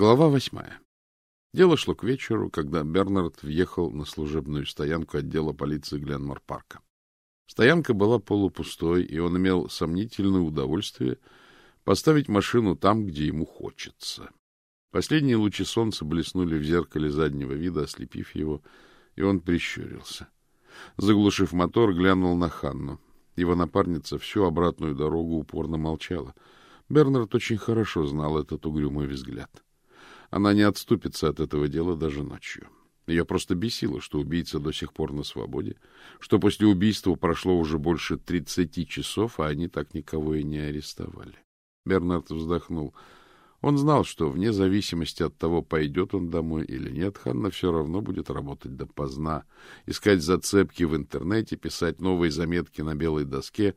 Глава восьмая. Дело шло к вечеру, когда Бернард въехал на служебную стоянку отдела полиции Гленмор-парка. Стоянка была полупустой, и он имел сомнительное удовольствие поставить машину там, где ему хочется. Последние лучи солнца блеснули в зеркале заднего вида, ослепив его, и он прищурился. Заглушив мотор, глянул на Ханну. Его напарница всю обратную дорогу упорно молчала. Бернард очень хорошо знал этот угрюмый взгляд. Она не отступится от этого дела даже ночью. Ее просто бесило, что убийца до сих пор на свободе, что после убийства прошло уже больше тридцати часов, а они так никого и не арестовали. Бернард вздохнул. Он знал, что вне зависимости от того, пойдет он домой или нет, Ханна все равно будет работать допоздна, искать зацепки в интернете, писать новые заметки на белой доске,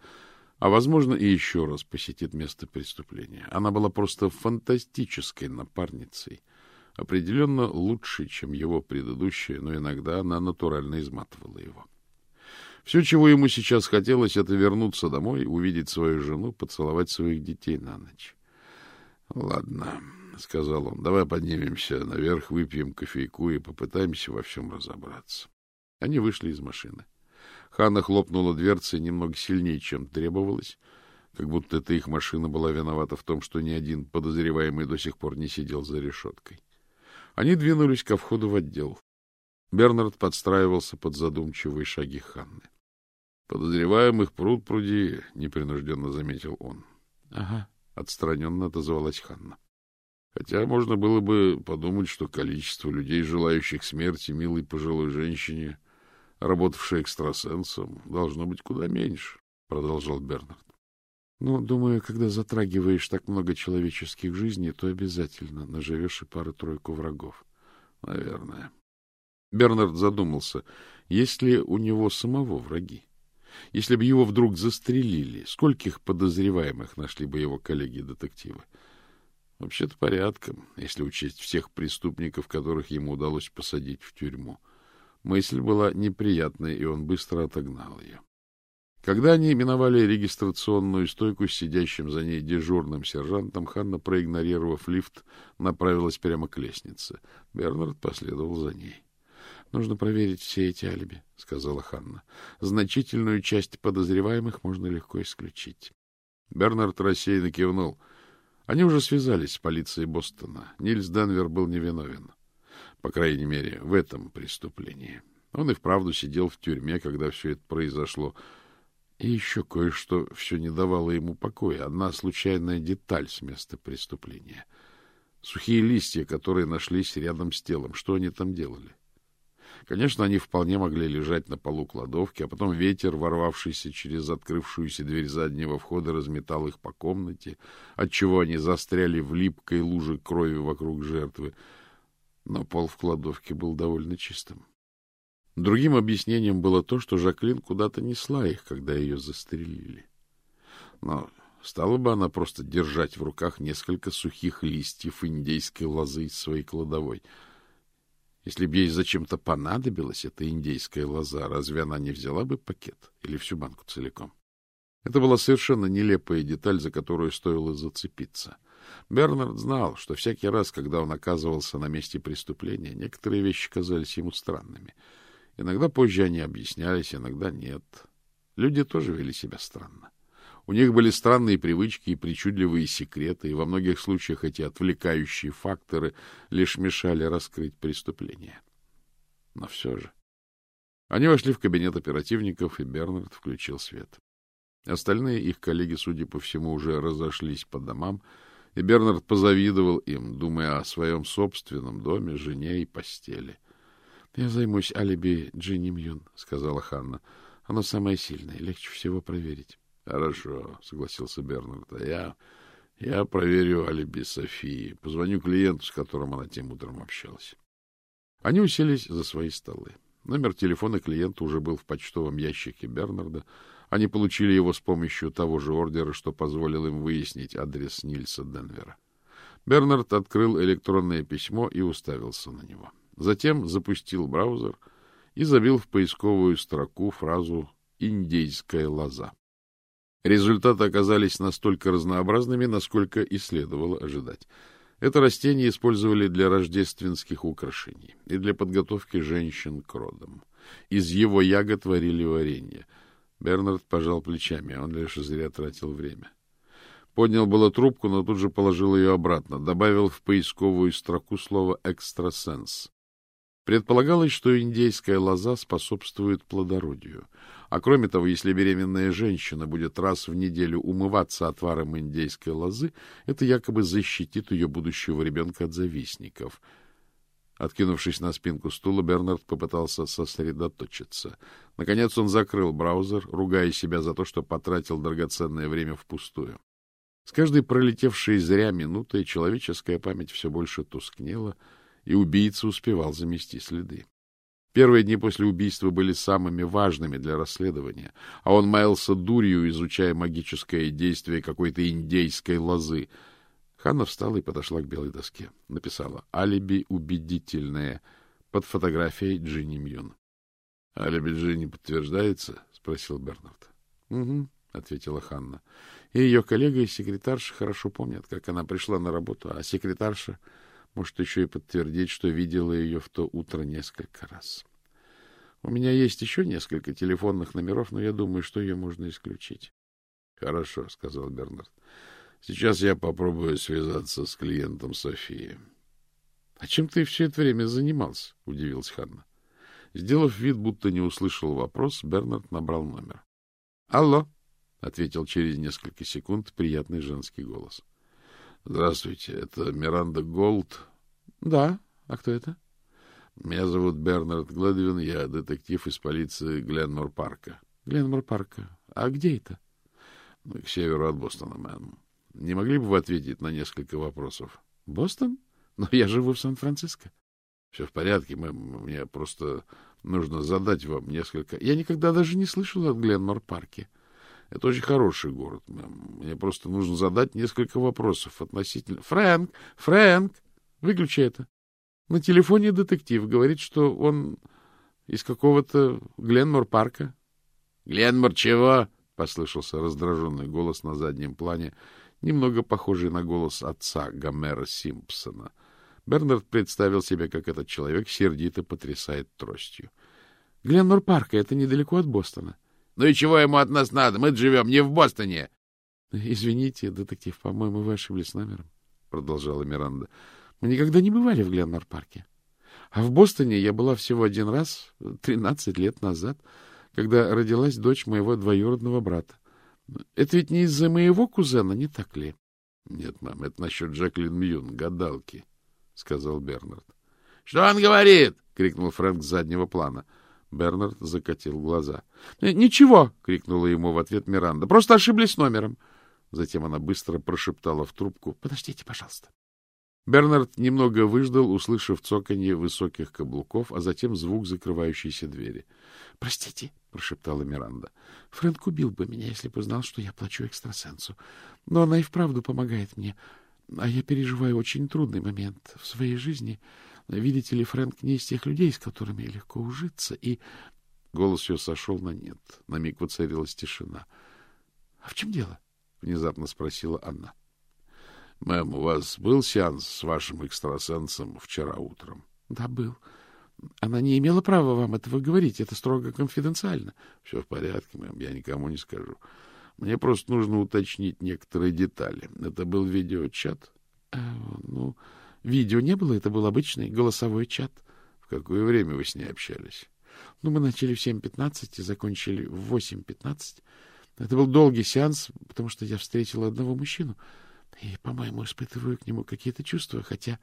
а, возможно, и еще раз посетит место преступления. Она была просто фантастической напарницей, определенно лучшей, чем его предыдущая, но иногда она натурально изматывала его. Все, чего ему сейчас хотелось, это вернуться домой, увидеть свою жену, поцеловать своих детей на ночь. — Ладно, — сказал он, — давай поднимемся наверх, выпьем кофейку и попытаемся во всем разобраться. Они вышли из машины. Ханна хлопнула дверцей немного сильнее, чем требовалось, как будто эта их машина была виновата в том, что ни один подозреваемый до сих пор не сидел за решеткой. Они двинулись ко входу в отдел. Бернард подстраивался под задумчивые шаги Ханны. — Подозреваемых пруд пруди, — непринужденно заметил он. — Ага, — отстраненно отозвалась Ханна. Хотя можно было бы подумать, что количество людей, желающих смерти милой пожилой женщине, работавшей экстрасенсом, должно быть куда меньше, — продолжал Бернард. — Ну, думаю, когда затрагиваешь так много человеческих жизней, то обязательно наживешь и пару-тройку врагов. — Наверное. Бернард задумался, есть ли у него самого враги. Если бы его вдруг застрелили, скольких подозреваемых нашли бы его коллеги-детективы? Вообще-то порядком, если учесть всех преступников, которых ему удалось посадить в тюрьму. Мысль была неприятной, и он быстро отогнал ее. Когда они миновали регистрационную стойку с сидящим за ней дежурным сержантом, Ханна, проигнорировав лифт, направилась прямо к лестнице. Бернард последовал за ней. — Нужно проверить все эти алиби, — сказала Ханна. — Значительную часть подозреваемых можно легко исключить. Бернард рассеянно кивнул — они уже связались с полицией Бостона. Нильс Денвер был невиновен. По крайней мере, в этом преступлении. Он и вправду сидел в тюрьме, когда все это произошло. И еще кое-что все не давало ему покоя. Одна случайная деталь с места преступления. Сухие листья, которые нашлись рядом с телом. Что они там делали? Конечно, они вполне могли лежать на полу кладовки, а потом ветер, ворвавшийся через открывшуюся дверь заднего входа, разметал их по комнате, отчего они застряли в липкой луже крови вокруг жертвы. Но пол в кладовке был довольно чистым. Другим объяснением было то, что Жаклин куда-то несла их, когда ее застрелили. Но стала бы она просто держать в руках несколько сухих листьев индейской лозы из своей кладовой — если бы ей зачем-то понадобилась эта индейская лоза, разве она не взяла бы пакет или всю банку целиком? Это была совершенно нелепая деталь, за которую стоило зацепиться. Бернард знал, что всякий раз, когда он оказывался на месте преступления, некоторые вещи казались ему странными. Иногда позже они объяснялись, иногда нет. Люди тоже вели себя странно. У них были странные привычки и причудливые секреты, и во многих случаях эти отвлекающие факторы лишь мешали раскрыть преступление. Но все же... Они вошли в кабинет оперативников, и Бернард включил свет. Остальные их коллеги, судя по всему, уже разошлись по домам, и Бернард позавидовал им, думая о своем собственном доме, жене и постели. — Я займусь алиби Джинни Мьюн, — сказала Ханна. — Оно самое сильное, легче всего проверить. — Хорошо, — согласился Бернард. — А я... Я проверю алиби Софии. Позвоню клиенту, с которым она тем утром общалась. Они уселись за свои столы. Номер телефона клиента уже был в почтовом ящике Бернарда. Они получили его с помощью того же ордера, что позволил им выяснить адрес Нильса Денвера. Бернард открыл электронное письмо и уставился на него. Затем запустил браузер и забил в поисковую строку фразу «Индейская лоза». Результаты оказались настолько разнообразными, насколько и следовало ожидать. Это растение использовали для рождественских украшений и для подготовки женщин к родам. Из его ягод варили варенье. Бернард пожал плечами, он лишь зря тратил время. Поднял было трубку, но тут же положил ее обратно, добавил в поисковую строку слово «экстрасенс». Предполагалось, что индейская лоза способствует плодородию. А кроме того, если беременная женщина будет раз в неделю умываться отваром индейской лозы, это якобы защитит ее будущего ребенка от завистников. Откинувшись на спинку стула, Бернард попытался сосредоточиться. Наконец он закрыл браузер, ругая себя за то, что потратил драгоценное время впустую. С каждой пролетевшей зря минутой человеческая память все больше тускнела — и убийца успевал замести следы. Первые дни после убийства были самыми важными для расследования, а он маялся дурью, изучая магическое действие какой-то индейской лозы. Ханна встала и подошла к белой доске. Написала «Алиби убедительное» под фотографией Джинни Мьюн. — Алиби Джинни подтверждается? — спросил Бернард. — Угу, — ответила Ханна. И ее коллега и секретарша хорошо помнят, как она пришла на работу, а секретарша может еще и подтвердить, что видела ее в то утро несколько раз. У меня есть еще несколько телефонных номеров, но я думаю, что ее можно исключить. — Хорошо, — сказал Бернард. — Сейчас я попробую связаться с клиентом Софии. — А чем ты все это время занимался? — удивилась Ханна. Сделав вид, будто не услышал вопрос, Бернард набрал номер. — Алло, — ответил через несколько секунд приятный женский голос. — Здравствуйте, это Миранда Голд. — Да. А кто это? — Меня зовут Бернард Гледвин, я детектив из полиции Гленмор-парка. — Гленмор-парка. А где это? — К северу от Бостона, мэм. Не могли бы вы ответить на несколько вопросов? — Бостон? Но я живу в Сан-Франциско. — Все в порядке, мэм. Мне просто нужно задать вам несколько... Я никогда даже не слышал о Гленмор-парке. — это очень хороший город, мэм. Мне просто нужно задать несколько вопросов относительно... Фрэнк! Фрэнк! Выключи это. На телефоне детектив говорит, что он из какого-то Гленмор-парка. — Гленмор чего? — послышался раздраженный голос на заднем плане, немного похожий на голос отца Гомера Симпсона. Бернард представил себе, как этот человек сердито потрясает тростью. — Гленмор-парка — это недалеко от Бостона. Ну и чего ему от нас надо? Мы живем не в Бостоне. — Извините, детектив, по-моему, вы ошиблись номером, — продолжала Миранда. — Мы никогда не бывали в Гленнор-парке. А в Бостоне я была всего один раз, тринадцать лет назад, когда родилась дочь моего двоюродного брата. Это ведь не из-за моего кузена, не так ли? — Нет, мам, это насчет Джаклин Мьюн, гадалки, — сказал Бернард. — Что он говорит? — крикнул Фрэнк с заднего плана. — Бернард закатил глаза. «Э, — Ничего! — крикнула ему в ответ Миранда. — Просто ошиблись номером. Затем она быстро прошептала в трубку. — Подождите, пожалуйста. Бернард немного выждал, услышав цоканье высоких каблуков, а затем звук закрывающейся двери. — Простите, — прошептала Миранда. — Фрэнк убил бы меня, если бы знал, что я плачу экстрасенсу. Но она и вправду помогает мне. А я переживаю очень трудный момент в своей жизни — Видите ли, Фрэнк не из тех людей, с которыми легко ужиться, и... Голос ее сошел на нет. На миг воцарилась тишина. — А в чем дело? — внезапно спросила Анна. — Мэм, у вас был сеанс с вашим экстрасенсом вчера утром? — Да, был. Она не имела права вам этого говорить. Это строго конфиденциально. — Все в порядке, мэм, я никому не скажу. Мне просто нужно уточнить некоторые детали. Это был видеочат? — Ну... Видео не было, это был обычный голосовой чат. В какое время вы с ней общались? Ну, мы начали в 7.15 и закончили в 8.15. Это был долгий сеанс, потому что я встретила одного мужчину и, по-моему, испытываю к нему какие-то чувства, хотя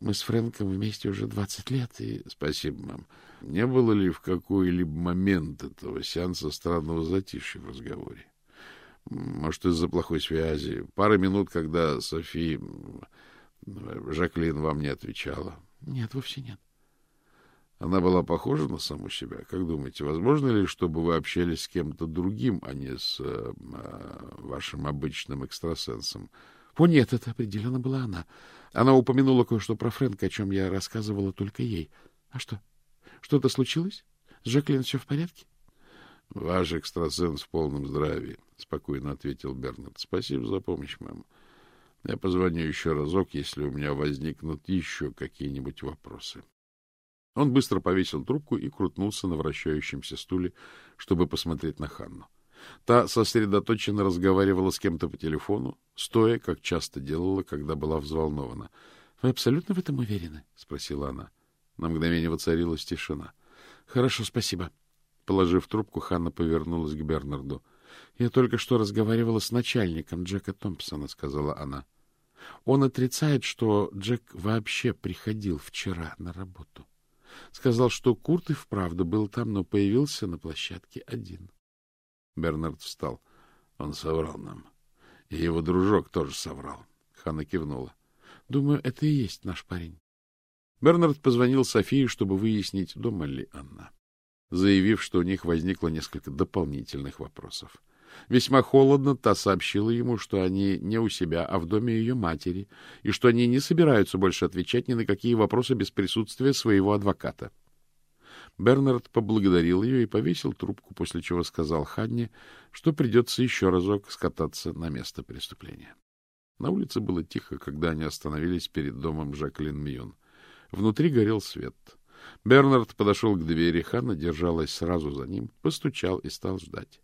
мы с Фрэнком вместе уже 20 лет. И... Спасибо, мам. Не было ли в какой-либо момент этого сеанса странного затишья в разговоре? Может, из-за плохой связи? Пара минут, когда София Жаклин вам не отвечала? Нет, вовсе нет. Она была похожа на саму себя? Как думаете, возможно ли, чтобы вы общались с кем-то другим, а не с э, вашим обычным экстрасенсом? О, нет, это определенно была она. Она упомянула кое-что про Фрэнка, о чем я рассказывала только ей. А что? Что-то случилось? С Жаклин все в порядке? — Ваш экстрасенс в полном здравии, — спокойно ответил Бернард. — Спасибо за помощь, мэм. Я позвоню еще разок, если у меня возникнут еще какие-нибудь вопросы. Он быстро повесил трубку и крутнулся на вращающемся стуле, чтобы посмотреть на Ханну. Та сосредоточенно разговаривала с кем-то по телефону, стоя, как часто делала, когда была взволнована. — Вы абсолютно в этом уверены? — спросила она. На мгновение воцарилась тишина. — Хорошо, спасибо. Положив трубку, Ханна повернулась к Бернарду. — Я только что разговаривала с начальником Джека Томпсона, — сказала она. Он отрицает, что Джек вообще приходил вчера на работу. Сказал, что Курт и вправду был там, но появился на площадке один. Бернард встал. Он соврал нам. И его дружок тоже соврал. Ханна кивнула. Думаю, это и есть наш парень. Бернард позвонил Софии, чтобы выяснить, дома ли она, заявив, что у них возникло несколько дополнительных вопросов. Весьма холодно та сообщила ему, что они не у себя, а в доме ее матери, и что они не собираются больше отвечать ни на какие вопросы без присутствия своего адвоката. Бернард поблагодарил ее и повесил трубку, после чего сказал Ханне, что придется еще разок скататься на место преступления. На улице было тихо, когда они остановились перед домом Жаклин Мьюн. Внутри горел свет. Бернард подошел к двери, Ханна держалась сразу за ним, постучал и стал ждать.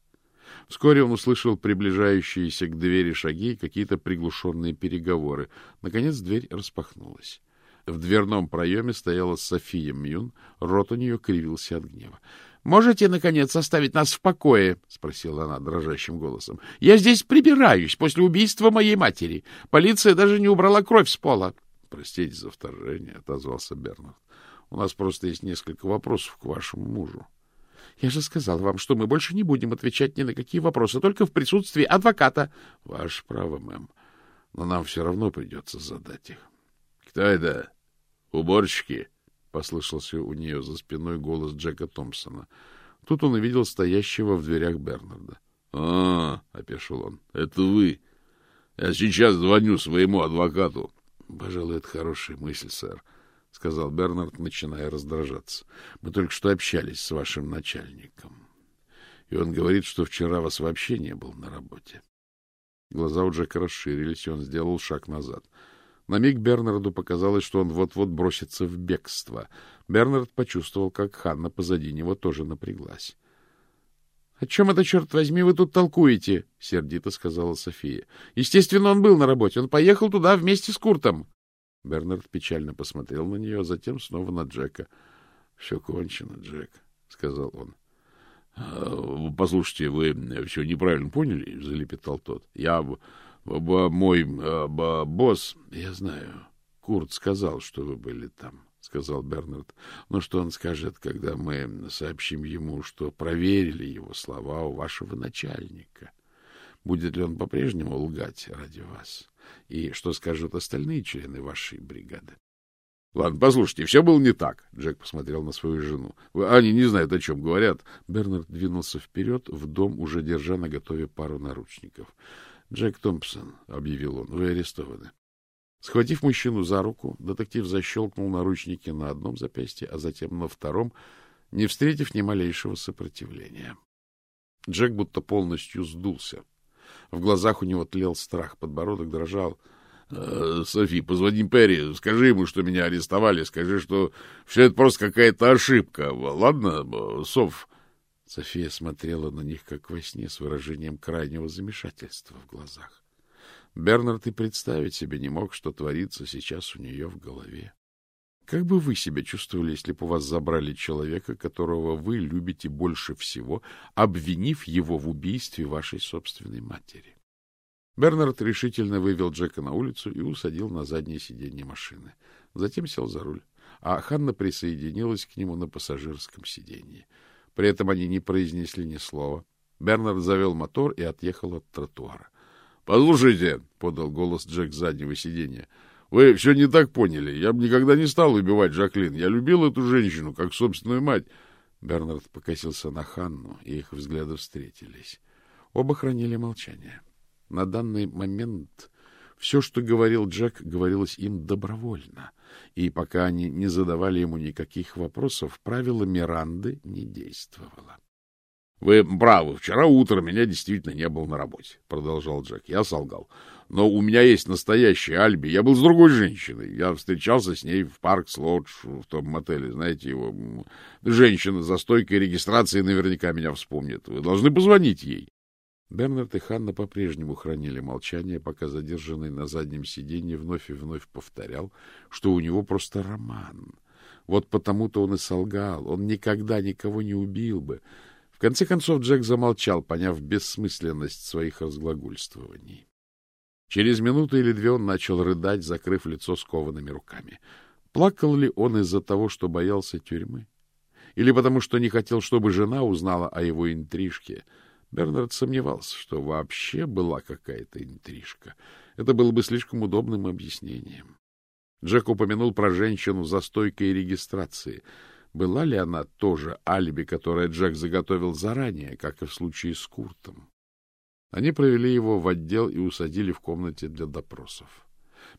Вскоре он услышал приближающиеся к двери шаги и какие-то приглушенные переговоры. Наконец дверь распахнулась. В дверном проеме стояла София Мюн, рот у нее кривился от гнева. — Можете, наконец, оставить нас в покое? — спросила она дрожащим голосом. — Я здесь прибираюсь после убийства моей матери. Полиция даже не убрала кровь с пола. — Простите за вторжение, — отозвался Бернард. — У нас просто есть несколько вопросов к вашему мужу. — Я же сказал вам, что мы больше не будем отвечать ни на какие вопросы, только в присутствии адвоката. — Ваше право, мэм. Но нам все равно придется задать их. — Кто это? Уборщики? — послышался у нее за спиной голос Джека Томпсона. Тут он увидел стоящего в дверях Бернарда. — А, — опешил он, — это вы. Я сейчас звоню своему адвокату. — Пожалуй, это хорошая мысль, сэр, — сказал Бернард, начиная раздражаться. — Мы только что общались с вашим начальником. И он говорит, что вчера вас вообще не был на работе. Глаза у Джека расширились, и он сделал шаг назад. На миг Бернарду показалось, что он вот-вот бросится в бегство. Бернард почувствовал, как Ханна позади него тоже напряглась. — О чем это, черт возьми, вы тут толкуете? — сердито сказала София. — Естественно, он был на работе. Он поехал туда вместе с Куртом. Бернард печально посмотрел на нее, а затем снова на Джека. — Все кончено, Джек, — сказал он. — Послушайте, вы все неправильно поняли, — залепетал тот. — Я мой э, босс, я знаю, Курт сказал, что вы были там, сказал Бернард. Но что он скажет, когда мы сообщим ему, что проверили его слова у вашего начальника? Будет ли он по-прежнему лгать ради вас? И что скажут остальные члены вашей бригады? — Ладно, послушайте, все было не так. Джек посмотрел на свою жену. Они не знают, о чем говорят. Бернард двинулся вперед, в дом, уже держа на готове пару наручников. — Джек Томпсон, — объявил он, — вы арестованы. Схватив мужчину за руку, детектив защелкнул наручники на одном запястье, а затем на втором, не встретив ни малейшего сопротивления. Джек будто полностью сдулся. В глазах у него тлел страх, подбородок дрожал. «Э, — Софи, позвони Перри, скажи ему, что меня арестовали, скажи, что все это просто какая-то ошибка. Ладно, Соф? София смотрела на них, как во сне, с выражением крайнего замешательства в глазах. Бернард и представить себе не мог, что творится сейчас у нее в голове. Как бы вы себя чувствовали, если бы у вас забрали человека, которого вы любите больше всего, обвинив его в убийстве вашей собственной матери? Бернард решительно вывел Джека на улицу и усадил на заднее сиденье машины. Затем сел за руль, а Ханна присоединилась к нему на пассажирском сиденье. При этом они не произнесли ни слова. Бернард завел мотор и отъехал от тротуара. — Послушайте, — подал голос Джек с заднего сиденья, — вы все не так поняли. Я бы никогда не стал убивать Жаклин. Я любил эту женщину, как собственную мать. Бернард покосился на Ханну, и их взгляды встретились. Оба хранили молчание. На данный момент все, что говорил Джек, говорилось им добровольно, и пока они не задавали ему никаких вопросов, правило Миранды не действовало. — Вы правы. Вчера утром меня действительно не было на работе, — продолжал Джек. Я солгал. Но у меня есть настоящий Альби. Я был с другой женщиной. Я встречался с ней в парк Лодж в том мотеле. Знаете его? Женщина за стойкой регистрации наверняка меня вспомнит. Вы должны позвонить ей. Бернард и Ханна по-прежнему хранили молчание, пока задержанный на заднем сиденье вновь и вновь повторял, что у него просто роман. Вот потому-то он и солгал. Он никогда никого не убил бы. В конце концов Джек замолчал, поняв бессмысленность своих разглагольствований. Через минуту или две он начал рыдать, закрыв лицо скованными руками. Плакал ли он из-за того, что боялся тюрьмы? Или потому, что не хотел, чтобы жена узнала о его интрижке? Бернард сомневался, что вообще была какая-то интрижка. Это было бы слишком удобным объяснением. Джек упомянул про женщину за стойкой регистрации. Была ли она тоже алиби, которое Джек заготовил заранее, как и в случае с Куртом? Они провели его в отдел и усадили в комнате для допросов.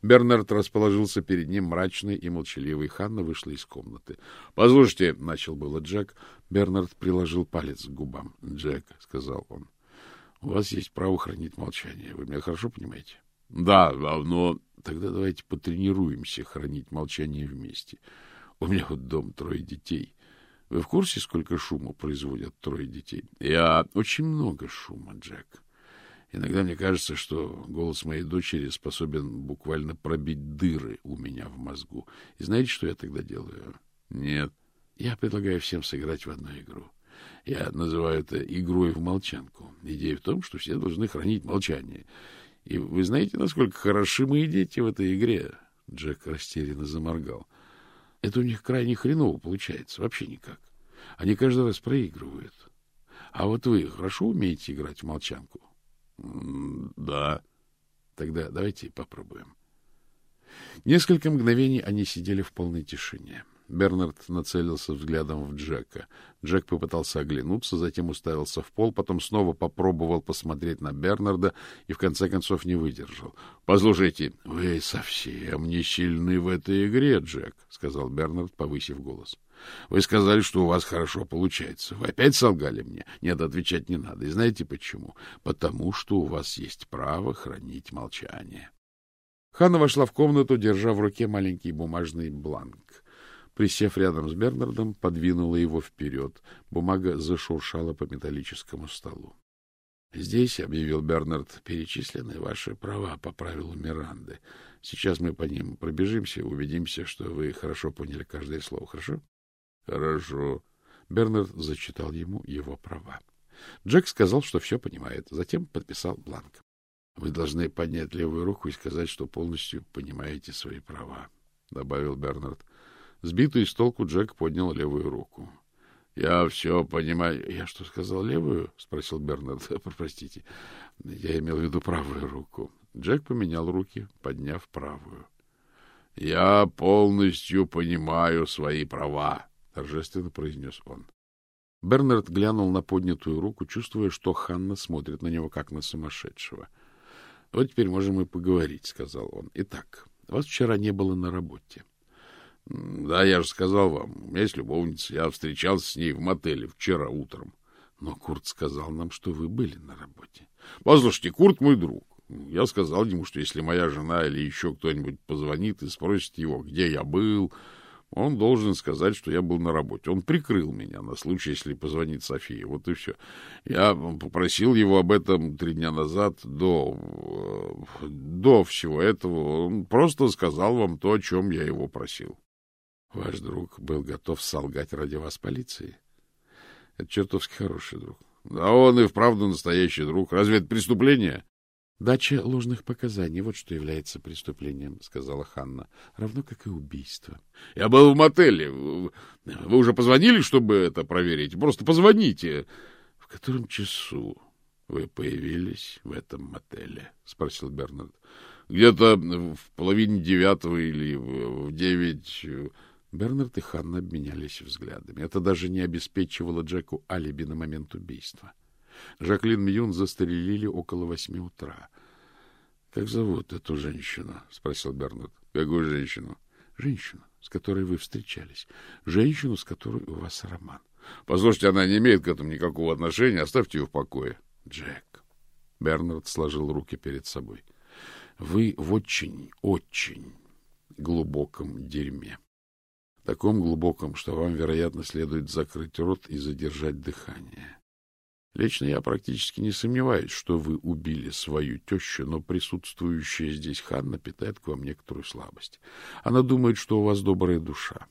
Бернард расположился перед ним мрачный и молчаливый. Ханна вышла из комнаты. — Послушайте, — начал было Джек. Бернард приложил палец к губам. — Джек, — сказал он, — у вас есть право хранить молчание. Вы меня хорошо понимаете? — Да, но... Тогда давайте потренируемся хранить молчание вместе. У меня вот дом, трое детей. Вы в курсе, сколько шума производят трое детей? Я... Очень много шума, Джек. Иногда мне кажется, что голос моей дочери способен буквально пробить дыры у меня в мозгу. И знаете, что я тогда делаю? Нет. Я предлагаю всем сыграть в одну игру. Я называю это игрой в молчанку. Идея в том, что все должны хранить молчание. И вы знаете, насколько хороши мои дети в этой игре? Джек растерянно заморгал. Это у них крайне хреново получается. Вообще никак. Они каждый раз проигрывают. А вот вы хорошо умеете играть в молчанку? Да. Тогда давайте попробуем. Несколько мгновений они сидели в полной тишине. Бернард нацелился взглядом в Джека. Джек попытался оглянуться, затем уставился в пол, потом снова попробовал посмотреть на Бернарда и в конце концов не выдержал. — Послушайте, вы совсем не сильны в этой игре, Джек, — сказал Бернард, повысив голос. Вы сказали, что у вас хорошо получается. Вы опять солгали мне? Нет, отвечать не надо. И знаете почему? Потому что у вас есть право хранить молчание. Ханна вошла в комнату, держа в руке маленький бумажный бланк. Присев рядом с Бернардом, подвинула его вперед. Бумага зашуршала по металлическому столу. — Здесь, — объявил Бернард, — перечислены ваши права по правилу Миранды. Сейчас мы по ним пробежимся, убедимся, что вы хорошо поняли каждое слово. Хорошо? — Хорошо. Бернард зачитал ему его права. Джек сказал, что все понимает, затем подписал бланк. — Вы должны поднять левую руку и сказать, что полностью понимаете свои права, — добавил Бернард. Сбитый с толку Джек поднял левую руку. — Я все понимаю. — Я что, сказал левую? — спросил Бернард. — Простите, я имел в виду правую руку. Джек поменял руки, подняв правую. — Я полностью понимаю свои права, — торжественно произнес он. Бернард глянул на поднятую руку, чувствуя, что Ханна смотрит на него, как на сумасшедшего. — Вот теперь можем и поговорить, — сказал он. — Итак, вас вчера не было на работе. — Да, я же сказал вам, у меня есть любовница. Я встречался с ней в мотеле вчера утром. Но Курт сказал нам, что вы были на работе. — Послушайте, Курт мой друг. Я сказал ему, что если моя жена или еще кто-нибудь позвонит и спросит его, где я был, он должен сказать, что я был на работе. Он прикрыл меня на случай, если позвонит София. Вот и все. Я попросил его об этом три дня назад, до, до всего этого. Он просто сказал вам то, о чем я его просил. Ваш друг был готов солгать ради вас полиции? Это чертовски хороший друг. Да он и вправду настоящий друг. Разве это преступление? Дача ложных показаний — вот что является преступлением, — сказала Ханна, — равно как и убийство. — Я был в мотеле. Вы уже позвонили, чтобы это проверить? Просто позвоните. — В котором часу вы появились в этом мотеле? — спросил Бернард. — Где-то в половине девятого или в девять... Бернард и Ханна обменялись взглядами. Это даже не обеспечивало Джеку алиби на момент убийства. — Жаклин Мьюн застрелили около восьми утра. — Как зовут эту женщину? — спросил Бернард. — Какую женщину? — Женщину, с которой вы встречались. Женщину, с которой у вас роман. — Послушайте, она не имеет к этому никакого отношения. Оставьте ее в покое. — Джек. Бернард сложил руки перед собой. — Вы в очень, очень глубоком дерьме. Таком глубоком, что вам, вероятно, следует закрыть рот и задержать дыхание. Лично я практически не сомневаюсь, что вы убили свою тещу, но присутствующая здесь Ханна питает к вам некоторую слабость. Она думает, что у вас добрая душа,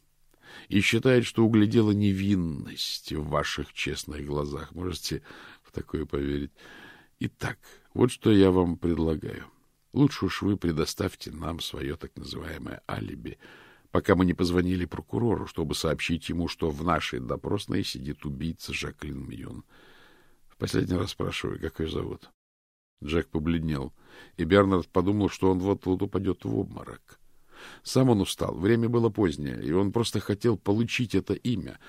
и считает, что углядела невинность в ваших честных глазах. Можете в такое поверить. Итак, вот что я вам предлагаю. Лучше уж вы предоставьте нам свое так называемое алиби, пока мы не позвонили прокурору, чтобы сообщить ему, что в нашей допросной сидит убийца Жаклин Мьюн. Последний раз спрашиваю, как ее зовут? Джек побледнел, и Бернард подумал, что он вот-вот упадет в обморок. Сам он устал, время было позднее, и он просто хотел получить это имя —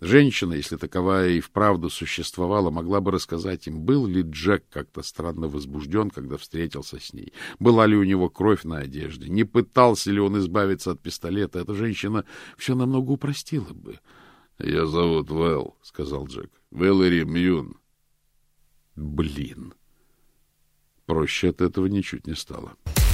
Женщина, если таковая и вправду существовала, могла бы рассказать им, был ли Джек как-то странно возбужден, когда встретился с ней, была ли у него кровь на одежде, не пытался ли он избавиться от пистолета. Эта женщина все намного упростила бы. — Я зовут Вэл, — сказал Джек. — Вэллери Мьюн. — Блин. Проще от этого ничуть не стало. —